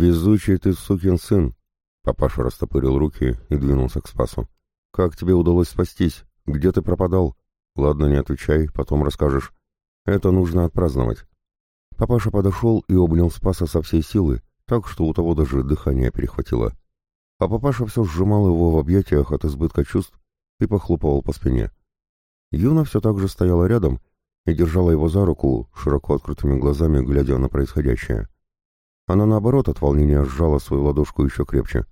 «Везучий ты сукин сын!» Папаша растопырил руки и двинулся к Спасу. «Как тебе удалось спастись? Где ты пропадал?» «Ладно, не отвечай, потом расскажешь. Это нужно отпраздновать». Папаша подошел и обнял Спаса со всей силы, так что у того даже дыхание перехватило. А папаша все сжимал его в объятиях от избытка чувств и похлопывал по спине. Юна все так же стояла рядом и держала его за руку, широко открытыми глазами глядя на происходящее. Она, наоборот, от волнения сжала свою ладошку еще крепче.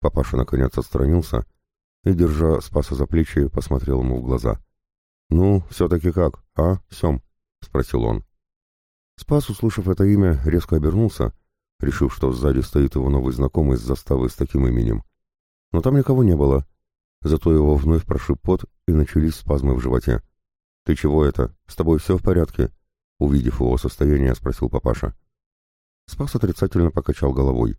Папаша, наконец, отстранился и, держа Спаса за плечи, посмотрел ему в глаза. «Ну, все-таки как, а, Сем?» — спросил он. Спас, услышав это имя, резко обернулся, решив, что сзади стоит его новый знакомый с заставы с таким именем. Но там никого не было, зато его вновь прошиб пот, и начались спазмы в животе. «Ты чего это? С тобой все в порядке?» Увидев его состояние, спросил папаша. Спас отрицательно покачал головой.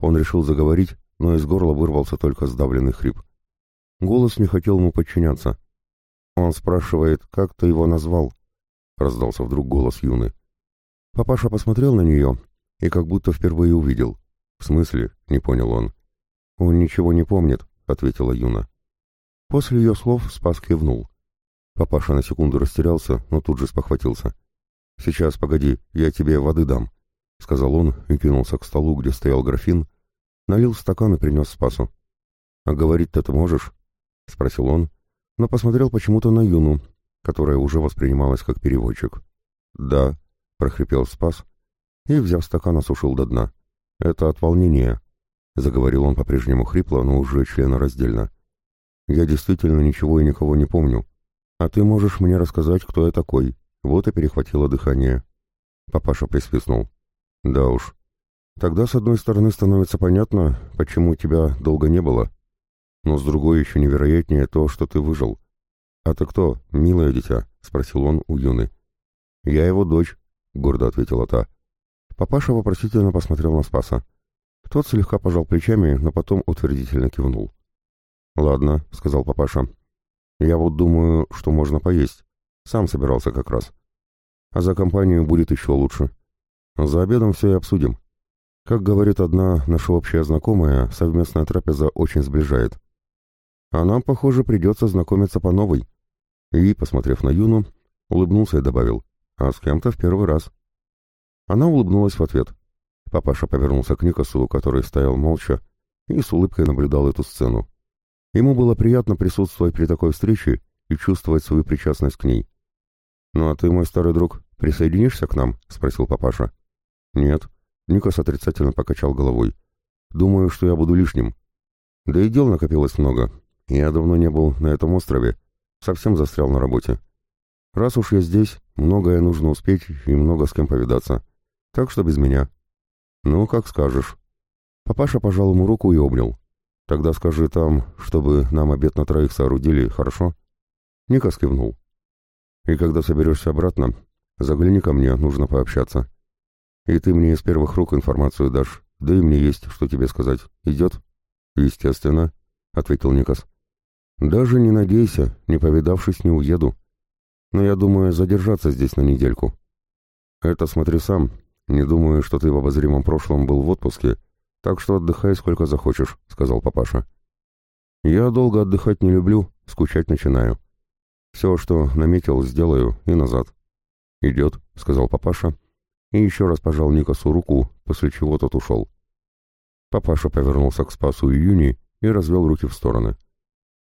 Он решил заговорить, но из горла вырвался только сдавленный хрип. Голос не хотел ему подчиняться. Он спрашивает, как ты его назвал? Раздался вдруг голос Юны. Папаша посмотрел на нее и как будто впервые увидел. «В смысле?» — не понял он. «Он ничего не помнит», — ответила Юна. После ее слов Спас кивнул. Папаша на секунду растерялся, но тут же спохватился. «Сейчас, погоди, я тебе воды дам», — сказал он и кинулся к столу, где стоял графин, налил стакан и принес Спасу. «А говорить-то ты можешь?» — спросил он, но посмотрел почему-то на Юну, которая уже воспринималась как переводчик. «Да», — прохрипел Спас и, взяв стакан, осушил до дна. «Это от волнения», — заговорил он по-прежнему хрипло, но уже членораздельно. «Я действительно ничего и никого не помню. А ты можешь мне рассказать, кто я такой?» Вот и перехватило дыхание. Папаша присвистнул. «Да уж. Тогда, с одной стороны, становится понятно, почему тебя долго не было. Но с другой еще невероятнее то, что ты выжил. «А ты кто, милое дитя?» — спросил он у Юны. «Я его дочь», — гордо ответила та. Папаша вопросительно посмотрел на Спаса. Тот слегка пожал плечами, но потом утвердительно кивнул. «Ладно», — сказал папаша. «Я вот думаю, что можно поесть. Сам собирался как раз. А за компанию будет еще лучше. За обедом все и обсудим. Как говорит одна наша общая знакомая, совместная трапеза очень сближает. А нам, похоже, придется знакомиться по новой». И, посмотрев на Юну, улыбнулся и добавил, «А с кем-то в первый раз». Она улыбнулась в ответ. Папаша повернулся к Никосу, который стоял молча, и с улыбкой наблюдал эту сцену. Ему было приятно присутствовать при такой встрече и чувствовать свою причастность к ней. «Ну а ты, мой старый друг, присоединишься к нам?» — спросил папаша. «Нет». Никос отрицательно покачал головой. «Думаю, что я буду лишним. Да и дел накопилось много. Я давно не был на этом острове. Совсем застрял на работе. Раз уж я здесь, многое нужно успеть и много с кем повидаться. Так что без меня. Ну, как скажешь. Папаша пожал ему руку и обнял. Тогда скажи там, чтобы нам обед на троих соорудили, хорошо? Никас кивнул. И когда соберешься обратно, загляни ко мне, нужно пообщаться. И ты мне из первых рук информацию дашь, да и мне есть, что тебе сказать. Идет? Естественно, — ответил Никас. Даже не надейся, не повидавшись, не уеду. Но я думаю задержаться здесь на недельку. Это смотри сам, «Не думаю, что ты в обозримом прошлом был в отпуске, так что отдыхай сколько захочешь», — сказал папаша. «Я долго отдыхать не люблю, скучать начинаю. Все, что наметил, сделаю и назад». «Идет», — сказал папаша, и еще раз пожал Никасу руку, после чего тот ушел. Папаша повернулся к Спасу и Юни и развел руки в стороны.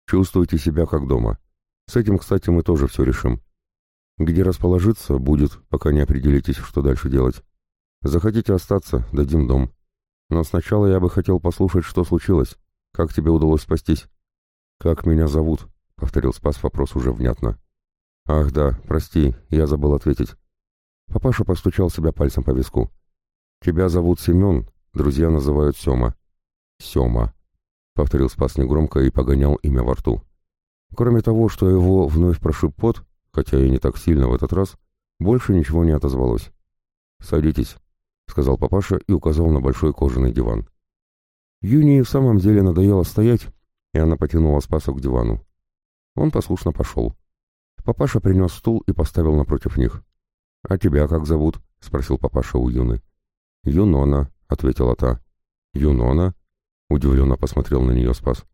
«Чувствуйте себя как дома. С этим, кстати, мы тоже все решим. Где расположиться, будет, пока не определитесь, что дальше делать». Захотите остаться, дадим дом. Но сначала я бы хотел послушать, что случилось. Как тебе удалось спастись? Как меня зовут? Повторил Спас вопрос уже внятно. Ах да, прости, я забыл ответить. Папаша постучал себя пальцем по виску. Тебя зовут Семен, друзья называют Сема. Сема. Повторил Спас негромко и погонял имя во рту. Кроме того, что его вновь прошиб пот, хотя и не так сильно в этот раз, больше ничего не отозвалось. «Садитесь», — сказал папаша и указал на большой кожаный диван. Юнии в самом деле надоело стоять, и она потянула Спаса к дивану. Он послушно пошел. Папаша принес стул и поставил напротив них. «А тебя как зовут?» — спросил папаша у Юны. «Юнона», —— ответила та. «Юнона?» — удивленно посмотрел на нее Спас.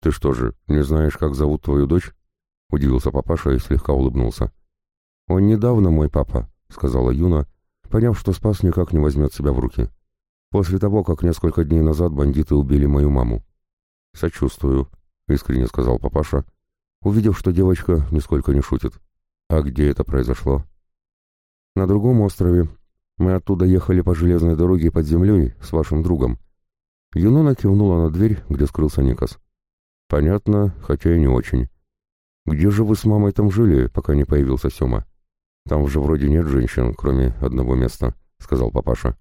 «Ты что же, не знаешь, как зовут твою дочь?» — удивился папаша и слегка улыбнулся. «Он недавно мой папа», — сказала Юна, поняв, что Спас никак не возьмет себя в руки. «После того, как несколько дней назад бандиты убили мою маму». «Сочувствую», — искренне сказал папаша, увидев, что девочка нисколько не шутит. «А где это произошло?» «На другом острове. Мы оттуда ехали по железной дороге под землей с вашим другом». Юнона кивнула на дверь, где скрылся Никас. «Понятно, хотя и не очень. Где же вы с мамой там жили, пока не появился Сёма?» «Там же вроде нет женщин, кроме одного места», — сказал папаша.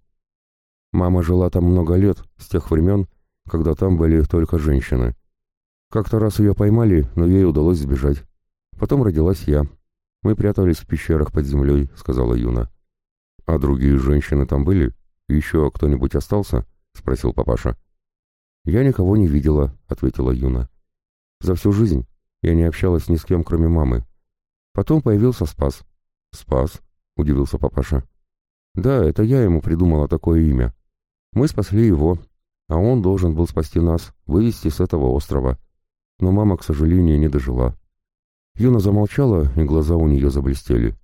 «Мама жила там много лет, с тех времен, когда там были только женщины. Как-то раз ее поймали, но ей удалось сбежать. Потом родилась я. Мы прятались в пещерах под землей», — сказала Юна. «А другие женщины там были? Еще кто-нибудь остался?» — спросил папаша. «Я никого не видела», — ответила Юна. «За всю жизнь я не общалась ни с кем, кроме мамы. Потом появился Спас. «Спас?» — удивился папаша. «Да, это я ему придумала такое имя. Мы спасли его, а он должен был спасти нас, вывести с этого острова. Но мама, к сожалению, не дожила». Юна замолчала, и глаза у нее заблестели.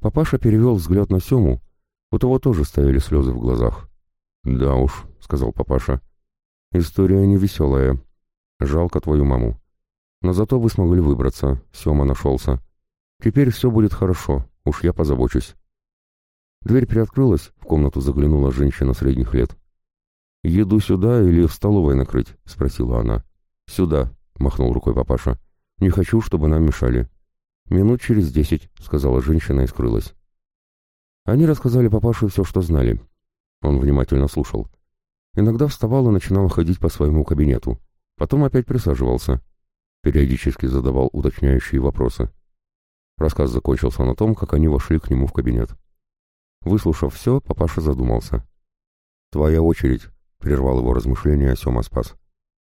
Папаша перевел взгляд на Сему, у того тоже стояли слезы в глазах. «Да уж», — сказал папаша, — «история невеселая. Жалко твою маму. Но зато вы смогли выбраться, Сема нашелся. Теперь все будет хорошо, уж я позабочусь. Дверь приоткрылась, в комнату заглянула женщина средних лет. «Еду сюда или в столовой накрыть?» — спросила она. «Сюда», — махнул рукой папаша. «Не хочу, чтобы нам мешали». «Минут через десять», — сказала женщина и скрылась. Они рассказали папаше все, что знали. Он внимательно слушал. Иногда вставал и начинал ходить по своему кабинету. Потом опять присаживался. Периодически задавал уточняющие вопросы. Рассказ закончился на том, как они вошли к нему в кабинет. Выслушав все, папаша задумался. «Твоя очередь», — прервал его размышления Сема Спас.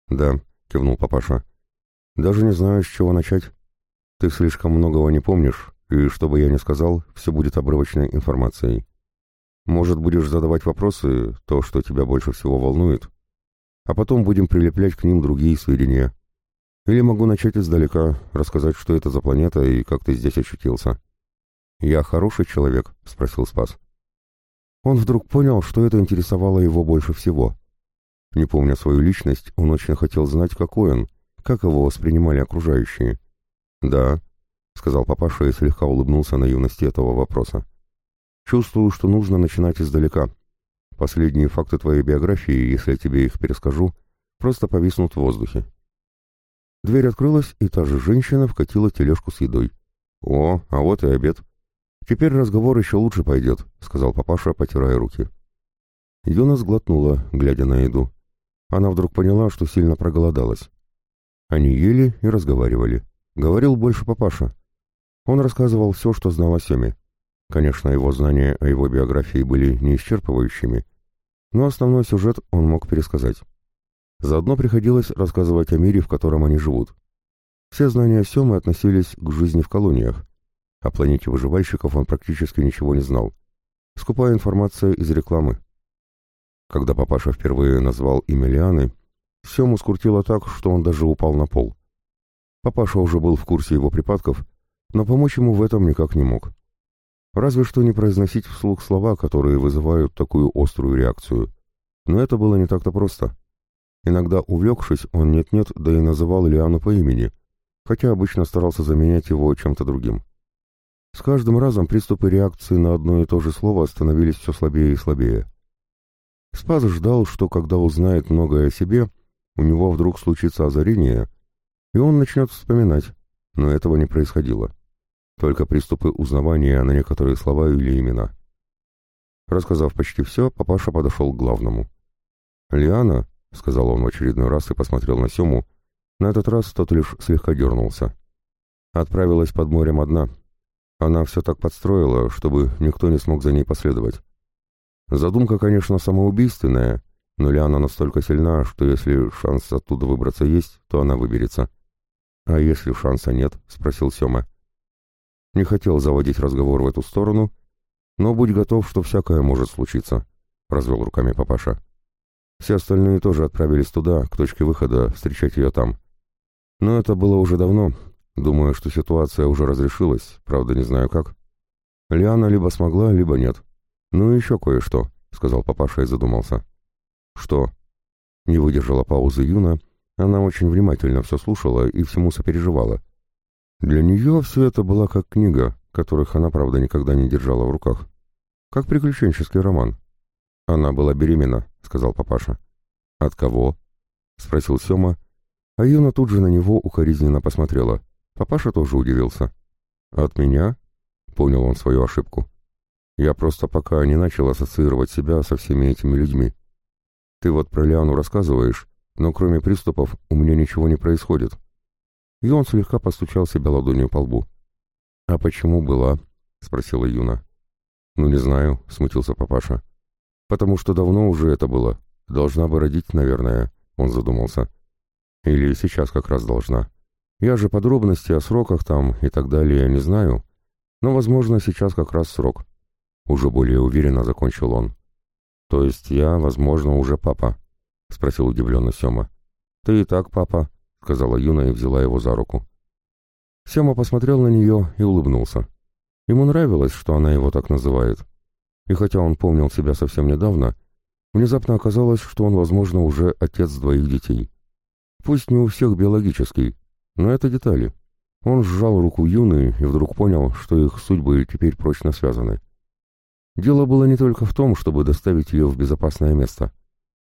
«Да», — кивнул папаша. «Даже не знаю, с чего начать. Ты слишком многого не помнишь, и, что бы я ни сказал, все будет обрывочной информацией. Может, будешь задавать вопросы, то, что тебя больше всего волнует, а потом будем прилеплять к ним другие сведения. Или могу начать издалека, рассказать, что это за планета и как ты здесь очутился. «Я хороший человек?» — спросил Спас. Он вдруг понял, что это интересовало его больше всего. Не помня свою личность, он очень хотел знать, какой он, как его воспринимали окружающие. «Да», — сказал папаша и слегка улыбнулся на юности этого вопроса. «Чувствую, что нужно начинать издалека. Последние факты твоей биографии, если я тебе их перескажу, просто повиснут в воздухе. Дверь открылась, и та же женщина вкатила тележку с едой. «О, а вот и обед. Теперь разговор еще лучше пойдет», — сказал папаша, потирая руки. Юна сглотнула, глядя на еду. Она вдруг поняла, что сильно проголодалась. Они ели и разговаривали. Говорил больше папаша. Он рассказывал все, что знал о Семе. Конечно, его знания о его биографии были неисчерпывающими, но основной сюжет он мог пересказать. Заодно приходилось рассказывать о мире, в котором они живут. Все знания Семы относились к жизни в колониях. О планете выживальщиков он практически ничего не знал. Скупая информация из рекламы. Когда папаша впервые назвал имя Лианы, Сему скрутило так, что он даже упал на пол. Папаша уже был в курсе его припадков, но помочь ему в этом никак не мог. Разве что не произносить вслух слова, которые вызывают такую острую реакцию. Но это было не так-то просто. Иногда, увлекшись, он нет-нет, да и называл Лиану по имени, хотя обычно старался заменять его чем-то другим. С каждым разом приступы реакции на одно и то же слово становились все слабее и слабее. Спас ждал, что когда узнает многое о себе, у него вдруг случится озарение, и он начнет вспоминать, но этого не происходило. Только приступы узнавания на некоторые слова или имена. Рассказав почти все, папаша подошел к главному. Лиана, — сказал он в очередной раз и посмотрел на Сему. На этот раз тот лишь слегка дернулся. Отправилась под морем одна. Она все так подстроила, чтобы никто не смог за ней последовать. Задумка, конечно, самоубийственная, но Лиана настолько сильна, что если шанс оттуда выбраться есть, то она выберется. «А если шанса нет?» — спросил Сема. Не хотел заводить разговор в эту сторону, но будь готов, что всякое может случиться. — развел руками папаша. Все остальные тоже отправились туда, к точке выхода, встречать ее там. Но это было уже давно. Думаю, что ситуация уже разрешилась, правда, не знаю как. Лиана либо смогла, либо нет. Ну и еще кое-что, — сказал папаша и задумался. Что? Не выдержала паузы Юна. Она очень внимательно все слушала и всему сопереживала. Для нее все это была как книга, которых она, правда, никогда не держала в руках. Как приключенческий роман. Она была беременна, — сказал папаша. «От кого?» — спросил Сема, а Юна тут же на него укоризненно посмотрела. Папаша тоже удивился. «От меня?» — понял он свою ошибку. «Я просто пока не начал ассоциировать себя со всеми этими людьми. Ты вот про Лиану рассказываешь, но кроме приступов у меня ничего не происходит». И он слегка постучал себя ладонью по лбу. «А почему была?» — спросила Юна. «Ну, не знаю», — смутился папаша. «Потому что давно уже это было. Должна бы родить, наверное», — он задумался. «Или сейчас как раз должна. Я же подробности о сроках там и так далее не знаю, но, возможно, сейчас как раз срок». Уже более уверенно закончил он. «То есть я, возможно, уже папа?» — спросил удивленно Сема. «Ты и так папа», — сказала Юна и взяла его за руку. Сема посмотрел на нее и улыбнулся. Ему нравилось, что она его так называет. И хотя он помнил себя совсем недавно, внезапно оказалось, что он, возможно, уже отец двоих детей. Пусть не у всех биологический, но это детали. Он сжал руку Юны и вдруг понял, что их судьбы теперь прочно связаны. Дело было не только в том, чтобы доставить ее в безопасное место.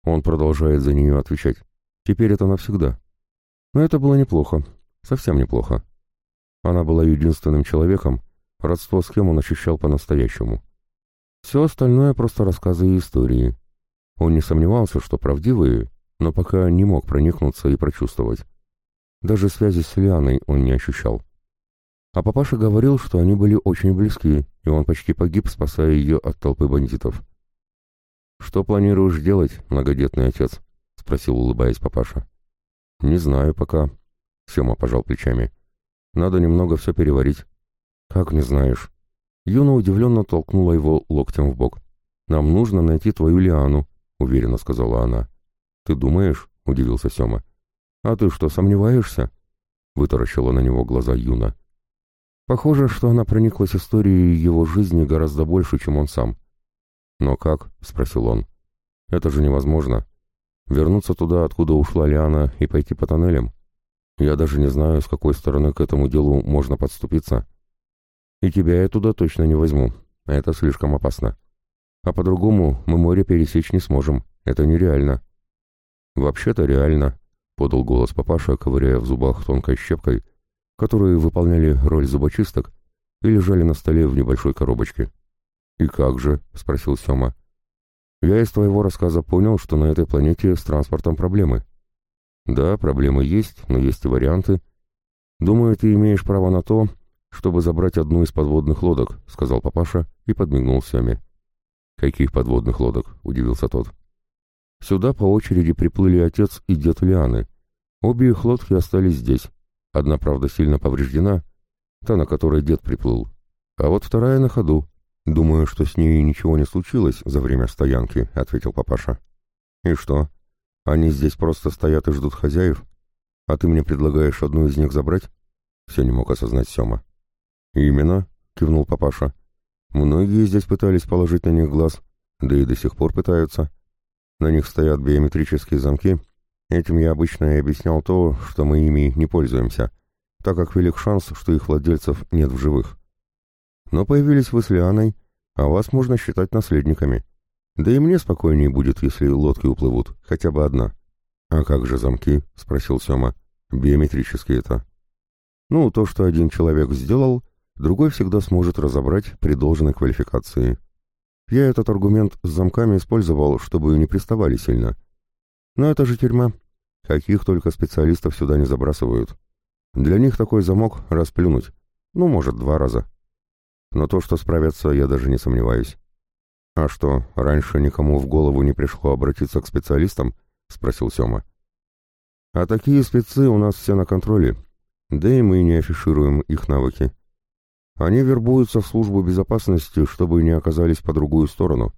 Он продолжает за нее отвечать. Теперь это навсегда. Но это было неплохо. Совсем неплохо. Она была единственным человеком, родство с кем он ощущал по-настоящему. Все остальное просто рассказы и истории. Он не сомневался, что правдивые, но пока не мог проникнуться и прочувствовать. Даже связи с Лианой он не ощущал. А папаша говорил, что они были очень близки, и он почти погиб, спасая ее от толпы бандитов. «Что планируешь делать, многодетный отец?» — спросил, улыбаясь папаша. «Не знаю пока», — Сема пожал плечами. «Надо немного все переварить». «Как не знаешь?» Юна удивленно толкнула его локтем в бок. «Нам нужно найти твою Лиану», — уверенно сказала она. «Ты думаешь?» — удивился Сема. «А ты что, сомневаешься?» — вытаращила на него глаза Юна. Похоже, что она прониклась историей его жизни гораздо больше, чем он сам. «Но как?» — спросил он. «Это же невозможно. Вернуться туда, откуда ушла Лиана, и пойти по тоннелям? Я даже не знаю, с какой стороны к этому делу можно подступиться. И тебя я туда точно не возьму. Это слишком опасно. А по-другому мы море пересечь не сможем. Это нереально». «Вообще-то реально», — подал голос папаша, ковыряя в зубах тонкой щепкой, которые выполняли роль зубочисток и лежали на столе в небольшой коробочке. «И как же?» — спросил Сёма. «Я из твоего рассказа понял, что на этой планете с транспортом проблемы». «Да, проблемы есть, но есть и варианты. Думаю, ты имеешь право на то, чтобы забрать одну из подводных лодок», — сказал папаша и подмигнул Сёме. «Каких подводных лодок?» — удивился тот. «Сюда по очереди приплыли отец и дед Лианы. Обе их лодки остались здесь. Одна, правда, сильно повреждена, та, на которой дед приплыл, а вот вторая на ходу. Думаю, что с ней ничего не случилось за время стоянки, — ответил папаша. И что? Они здесь просто стоят и ждут хозяев? А ты мне предлагаешь одну из них забрать? Все не мог осознать Сема. Именно, — кивнул папаша. Многие здесь пытались положить на них глаз, да и до сих пор пытаются. На них стоят биометрические замки, Этим я обычно и объяснял то, что мы ими не пользуемся, так как велик шанс, что их владельцев нет в живых. Но появились вы с Лианой, а вас можно считать наследниками. Да и мне спокойнее будет, если лодки уплывут, хотя бы одна. «А как же замки?» — спросил Сема. «Биометрические это». «Ну, то, что один человек сделал, другой всегда сможет разобрать при должной квалификации. Я этот аргумент с замками использовал, чтобы не приставали сильно». Но это же тюрьма. Каких только специалистов сюда не забрасывают. Для них такой замок расплюнуть. Ну, может, два раза. Но то, что справятся, я даже не сомневаюсь. «А что, раньше никому в голову не пришло обратиться к специалистам?» — спросил Сёма. «А такие спецы у нас все на контроле, да и мы не афишируем их навыки. Они вербуются в службу безопасности, чтобы не оказались по другую сторону.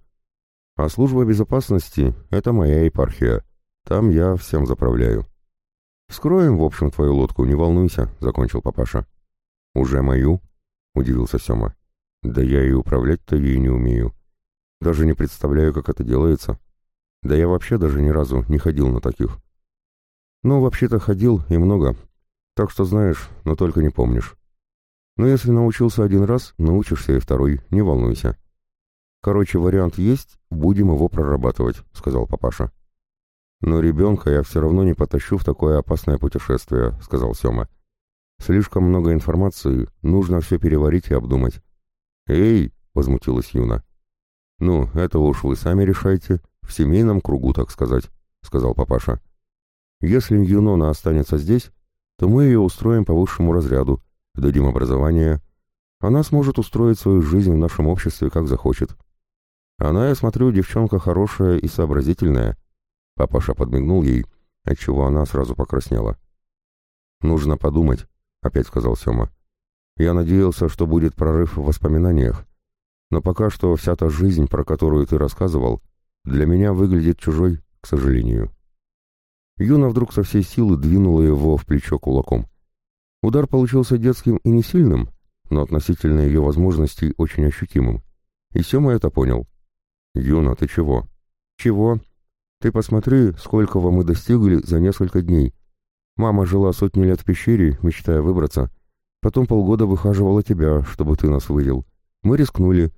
А служба безопасности — это моя епархия. Там я всем заправляю. «Вскроем, в общем, твою лодку, не волнуйся», — закончил папаша. «Уже мою?» — удивился Сема. «Да я и управлять-то ей не умею. Даже не представляю, как это делается. Да я вообще даже ни разу не ходил на таких». «Ну, вообще-то ходил и много. Так что знаешь, но только не помнишь. Но если научился один раз, научишься и второй, не волнуйся». «Короче, вариант есть, будем его прорабатывать», — сказал папаша. «Но ребенка я все равно не потащу в такое опасное путешествие», — сказал Сема. «Слишком много информации, нужно все переварить и обдумать». «Эй!» — возмутилась Юна. «Ну, это уж вы сами решайте, в семейном кругу, так сказать», — сказал папаша. «Если Юнона останется здесь, то мы ее устроим по высшему разряду, дадим образование. Она сможет устроить свою жизнь в нашем обществе, как захочет. Она, я смотрю, девчонка хорошая и сообразительная». Папаша подмигнул ей, отчего она сразу покраснела. «Нужно подумать», — опять сказал Сема. «Я надеялся, что будет прорыв в воспоминаниях, но пока что вся та жизнь, про которую ты рассказывал, для меня выглядит чужой, к сожалению». Юна вдруг со всей силы двинула его в плечо кулаком. Удар получился детским и не сильным, но относительно ее возможностей очень ощутимым. И Сема это понял. «Юна, ты чего?» «Чего?» Ты посмотри, сколько вам мы достигли за несколько дней. Мама жила сотни лет в пещере, мечтая выбраться. Потом полгода выхаживала тебя, чтобы ты нас вывел. Мы рискнули.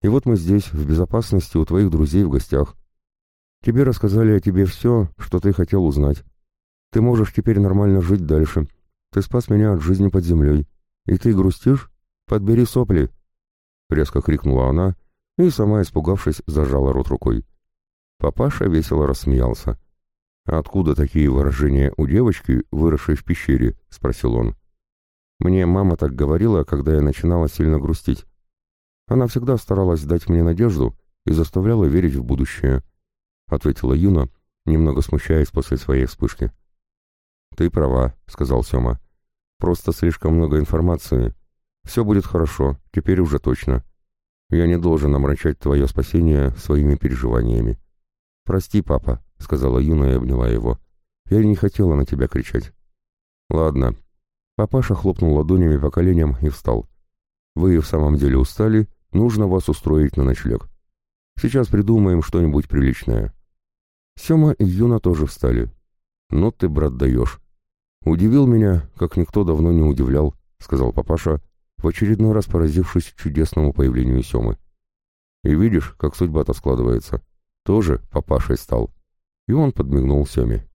И вот мы здесь, в безопасности, у твоих друзей в гостях. Тебе рассказали о тебе все, что ты хотел узнать. Ты можешь теперь нормально жить дальше. Ты спас меня от жизни под землей. И ты грустишь? Подбери сопли!» Резко крикнула она и, сама испугавшись, зажала рот рукой. Папаша весело рассмеялся. «Откуда такие выражения у девочки, выросшей в пещере?» — спросил он. «Мне мама так говорила, когда я начинала сильно грустить. Она всегда старалась дать мне надежду и заставляла верить в будущее», — ответила Юна, немного смущаясь после своей вспышки. «Ты права», — сказал Сёма. «Просто слишком много информации. Все будет хорошо, теперь уже точно. Я не должен омрачать твое спасение своими переживаниями». «Прости, папа», — сказала Юна и обняла его. «Я не хотела на тебя кричать». «Ладно». Папаша хлопнул ладонями по коленям и встал. «Вы в самом деле устали, нужно вас устроить на ночлег. Сейчас придумаем что-нибудь приличное». Сема и Юна тоже встали. «Ну ты, брат, даешь». «Удивил меня, как никто давно не удивлял», — сказал папаша, в очередной раз поразившись чудесному появлению Семы. «И видишь, как судьба-то складывается» тоже папашей стал. И он подмигнул Семе.